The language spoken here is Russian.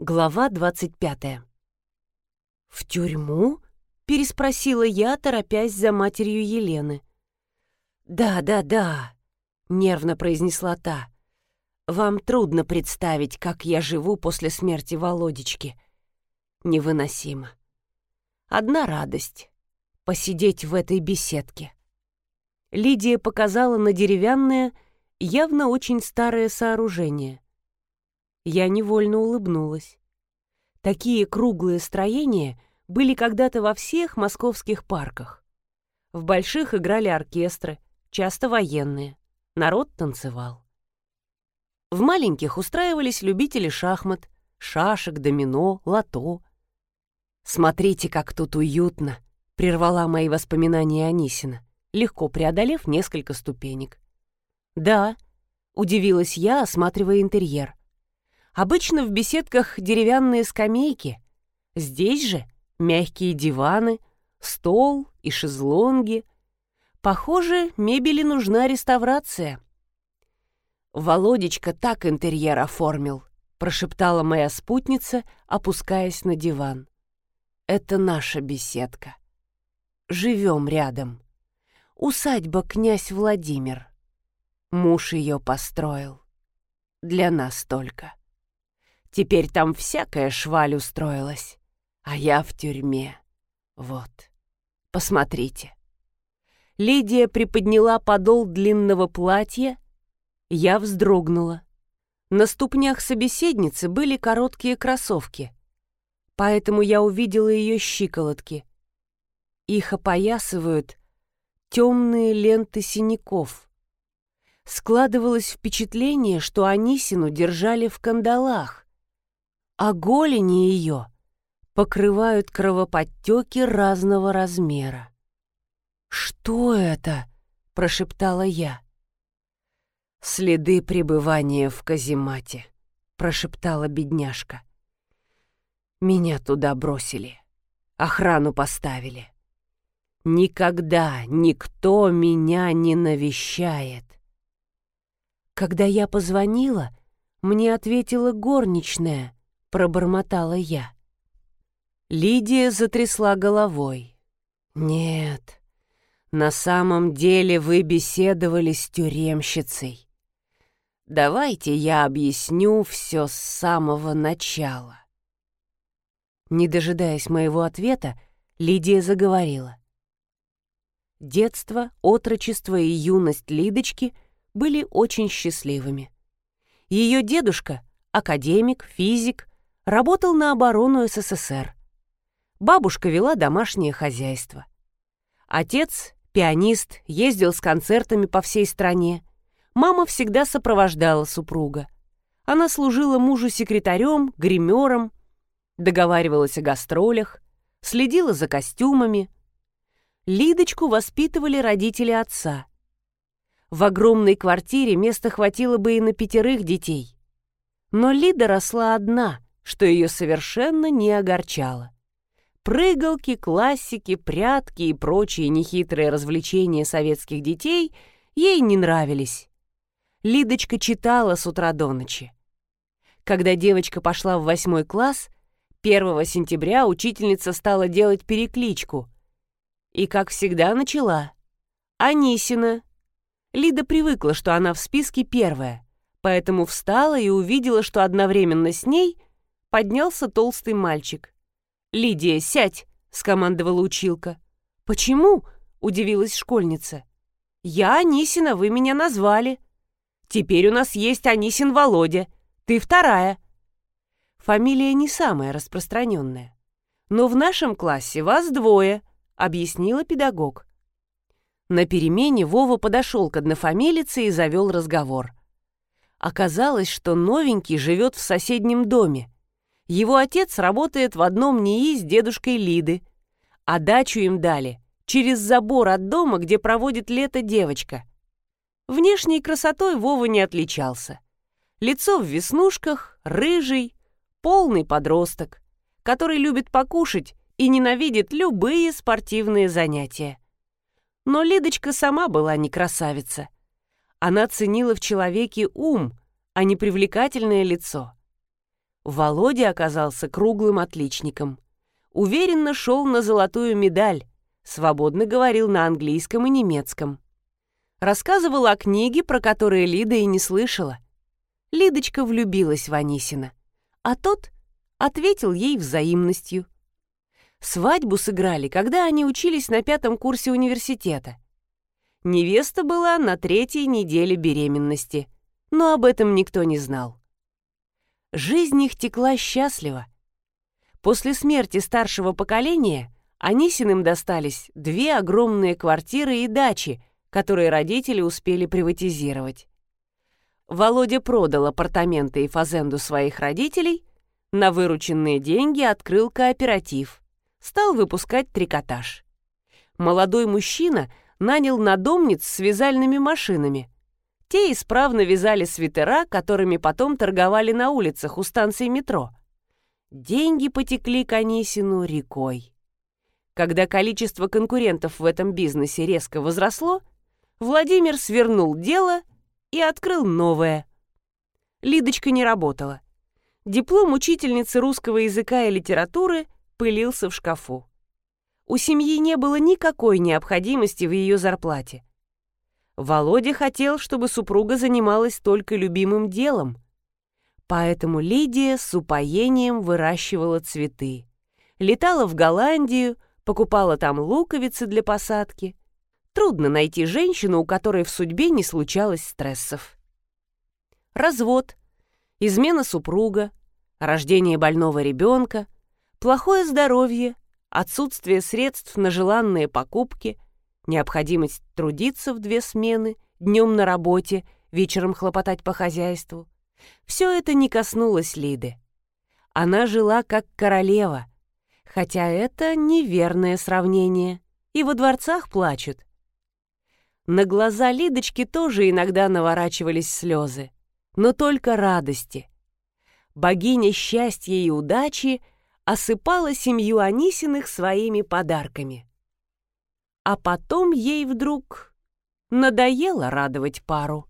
Глава 25. «В тюрьму?» — переспросила я, торопясь за матерью Елены. «Да, да, да», — нервно произнесла та. «Вам трудно представить, как я живу после смерти Володечки. Невыносимо. Одна радость — посидеть в этой беседке». Лидия показала на деревянное, явно очень старое сооружение — я невольно улыбнулась. Такие круглые строения были когда-то во всех московских парках. В больших играли оркестры, часто военные. Народ танцевал. В маленьких устраивались любители шахмат, шашек, домино, лото. «Смотрите, как тут уютно!» — прервала мои воспоминания Анисина, легко преодолев несколько ступенек. «Да», — удивилась я, осматривая интерьер. Обычно в беседках деревянные скамейки. Здесь же мягкие диваны, стол и шезлонги. Похоже, мебели нужна реставрация. «Володечка так интерьер оформил», — прошептала моя спутница, опускаясь на диван. «Это наша беседка. Живем рядом. Усадьба князь Владимир. Муж ее построил. Для нас только». Теперь там всякая шваль устроилась, а я в тюрьме. Вот, посмотрите. Лидия приподняла подол длинного платья. Я вздрогнула. На ступнях собеседницы были короткие кроссовки, поэтому я увидела ее щиколотки. Их опоясывают темные ленты синяков. Складывалось впечатление, что Анисину держали в кандалах а голени ее покрывают кровоподтеки разного размера. «Что это?» — прошептала я. «Следы пребывания в каземате», — прошептала бедняжка. «Меня туда бросили, охрану поставили. Никогда никто меня не навещает». Когда я позвонила, мне ответила горничная — пробормотала я. Лидия затрясла головой. «Нет, на самом деле вы беседовали с тюремщицей. Давайте я объясню все с самого начала». Не дожидаясь моего ответа, Лидия заговорила. Детство, отрочество и юность Лидочки были очень счастливыми. Ее дедушка, академик, физик, работал на оборону СССР. Бабушка вела домашнее хозяйство. Отец, пианист, ездил с концертами по всей стране. Мама всегда сопровождала супруга. Она служила мужу секретарем, гримером, договаривалась о гастролях, следила за костюмами. Лидочку воспитывали родители отца. В огромной квартире места хватило бы и на пятерых детей. Но Лида росла одна — что ее совершенно не огорчало. Прыгалки, классики, прятки и прочие нехитрые развлечения советских детей ей не нравились. Лидочка читала с утра до ночи. Когда девочка пошла в восьмой класс, 1 сентября учительница стала делать перекличку. И, как всегда, начала. «Анисина». Лида привыкла, что она в списке первая, поэтому встала и увидела, что одновременно с ней — поднялся толстый мальчик. «Лидия, сядь!» — скомандовала училка. «Почему?» — удивилась школьница. «Я Анисина, вы меня назвали. Теперь у нас есть Анисин Володя. Ты вторая». Фамилия не самая распространенная. «Но в нашем классе вас двое», — объяснила педагог. На перемене Вова подошел к однофамилице и завел разговор. Оказалось, что новенький живет в соседнем доме, его отец работает в одном НИИ с дедушкой Лиды, а дачу им дали через забор от дома, где проводит лето девочка. Внешней красотой Вова не отличался. Лицо в веснушках, рыжий, полный подросток, который любит покушать и ненавидит любые спортивные занятия. Но Лидочка сама была не красавица. Она ценила в человеке ум, а не привлекательное лицо. Володя оказался круглым отличником. Уверенно шел на золотую медаль, свободно говорил на английском и немецком. Рассказывал о книге, про которые Лида и не слышала. Лидочка влюбилась в Анисина, а тот ответил ей взаимностью. Свадьбу сыграли, когда они учились на пятом курсе университета. Невеста была на третьей неделе беременности, но об этом никто не знал. Жизнь их текла счастливо. После смерти старшего поколения Анисиным достались две огромные квартиры и дачи, которые родители успели приватизировать. Володя продал апартаменты и фазенду своих родителей, на вырученные деньги открыл кооператив, стал выпускать трикотаж. Молодой мужчина нанял надомниц с вязальными машинами. Те исправно вязали свитера, которыми потом торговали на улицах у станции метро. Деньги потекли к Анисину рекой. Когда количество конкурентов в этом бизнесе резко возросло, Владимир свернул дело и открыл новое. Лидочка не работала. Диплом учительницы русского языка и литературы пылился в шкафу. У семьи не было никакой необходимости в ее зарплате. Володя хотел, чтобы супруга занималась только любимым делом. Поэтому Лидия с упоением выращивала цветы. Летала в Голландию, покупала там луковицы для посадки. Трудно найти женщину, у которой в судьбе не случалось стрессов. Развод, измена супруга, рождение больного ребенка, плохое здоровье, отсутствие средств на желанные покупки, необходимость трудиться в две смены, днем на работе, вечером хлопотать по хозяйству. Все это не коснулось Лиды. Она жила как королева — Хотя это неверное сравнение. И во дворцах плачут. На глаза Лидочки тоже иногда наворачивались слезы, но только радости. Богиня счастья и удачи осыпала семью Анисиных своими подарками. А потом ей вдруг надоело радовать пару.